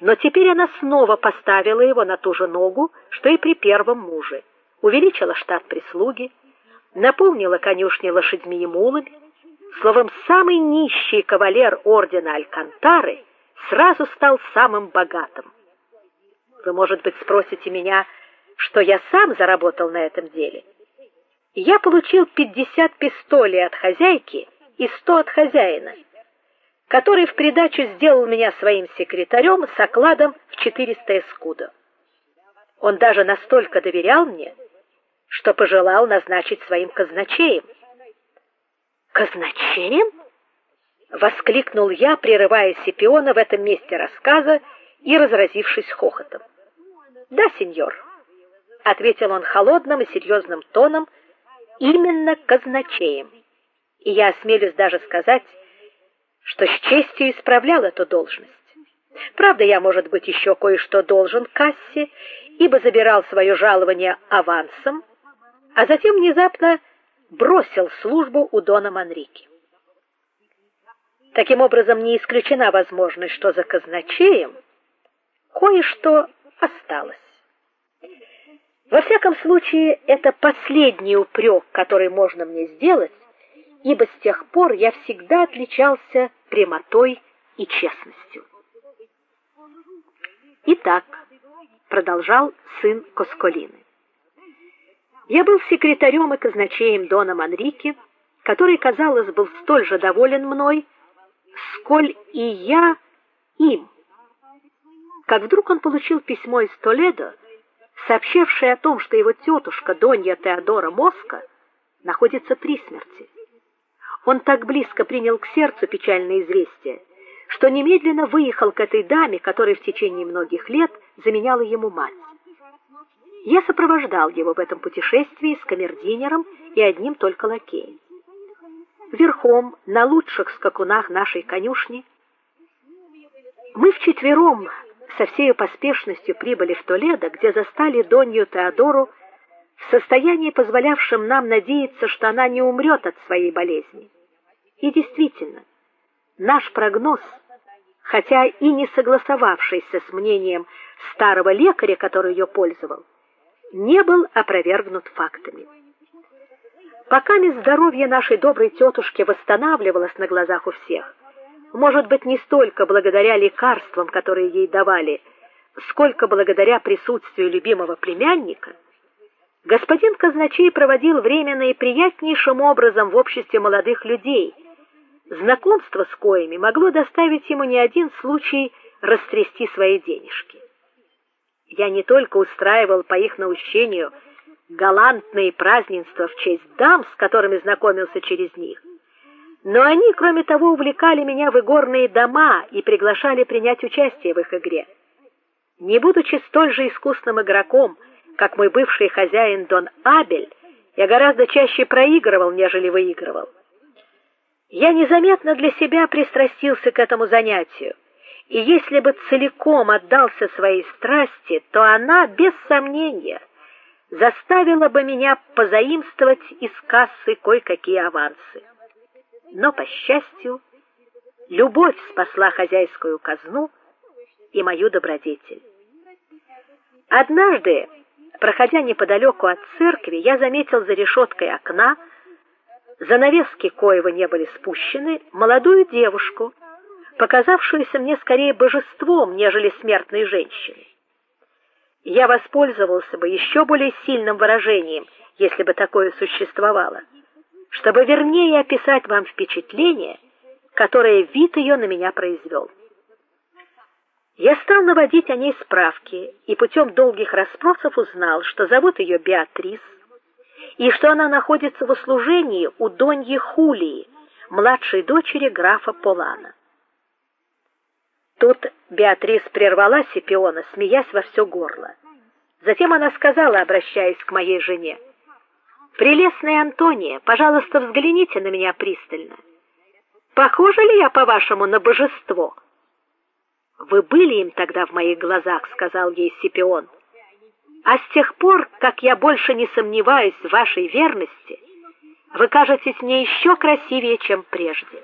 но теперь она снова поставила его на ту же ногу, что и при первом муже. Увеличила штат прислуги, наполнила конюшни лошадьми и мулами. Словом, самый нищий кавалер ордена Алькантары сразу стал самым богатым. Вы, может быть, спросите меня, что я сам заработал на этом деле. Я получил 50 пистолей от хозяйки и 100 от хозяина который в придачу сделал меня своим секретарем с окладом в 400 эскудо. Он даже настолько доверял мне, что пожелал назначить своим казначеем. Казначеем? воскликнул я, прерывая Сипиона в этом месте рассказа и разразившись хохотом. "Да, сеньор", ответил он холодным и серьезным тоном, "именно казначеем. И я осмелюсь даже сказать, что с честью исправлял эту должность. Правда, я, может быть, еще кое-что должен кассе, ибо забирал свое жалование авансом, а затем внезапно бросил службу у дона Манрики. Таким образом, не исключена возможность, что за казначеем кое-что осталось. Во всяком случае, это последний упрек, который можно мне сделать, ибо с тех пор я всегда отличался прямотой и честностью. Итак, продолжал сын Косколины. Я был секретарем и казначеем дона Манрике, который, казалось, был столь же доволен мной, сколь и я им. Как вдруг он получил письмо из Толедо, сообщавшее о том, что его тетушка Донья Теодора Моска находится при смерти. Он так близко принял к сердцу печальное известие, что немедленно выехал к этой даме, которая в течение многих лет заменяла ему мать. Я сопровождал его в этом путешествии с камердинером и одним только лакеем. Верхом на лучших скакунах нашей конюшни мы вчетвером со всей поспешностью прибыли в Толедо, где застали Донью Теодору в состоянии, позволявшем нам надеяться, что она не умрет от своей болезни. И действительно, наш прогноз, хотя и не согласовавшийся с мнением старого лекаря, который ее пользовал, не был опровергнут фактами. Пока здоровье нашей доброй тетушки восстанавливалось на глазах у всех, может быть, не столько благодаря лекарствам, которые ей давали, сколько благодаря присутствию любимого племянника, господин казначей проводил время наиприятнейшим образом в обществе молодых людей, знакомство с коими могло доставить ему не один случай растрясти свои денежки. Я не только устраивал по их наущению галантные празднества в честь дам, с которыми знакомился через них, но они, кроме того, увлекали меня в игорные дома и приглашали принять участие в их игре. Не будучи столь же искусным игроком, как мой бывший хозяин Дон Абель, я гораздо чаще проигрывал, нежели выигрывал. Я незаметно для себя пристрастился к этому занятию. И если бы целиком отдался своей страсти, то она без сомнения заставила бы меня позаимствовать из кассы кое-какие авансы. Но по счастью, любовь спасла хозяйскую казну и мою добродетель. Однажды, проходя неподалеку от церкви, я заметил за решеткой окна занавески коего не были спущены, молодую девушку, показавшуюся мне скорее божеством, нежели смертной женщиной. Я воспользовался бы еще более сильным выражением, если бы такое существовало, чтобы вернее описать вам впечатление, которое вид ее на меня произвел. Я стал наводить о ней справки и путем долгих расспросов узнал, что зовут ее Беатрис, и что она находится в услужении у Доньи Хулии, младшей дочери графа Полана. Тут Беатрис прервала Сипиона, смеясь во все горло. Затем она сказала, обращаясь к моей жене: "Прелестная Антония, пожалуйста, взгляните на меня пристально. Похожа ли я, по-вашему, на божество?" "Вы были им тогда в моих глазах", сказал ей Сипион. А с тех пор, как я больше не сомневаюсь в вашей верности, вы кажетесь мне еще красивее, чем прежде.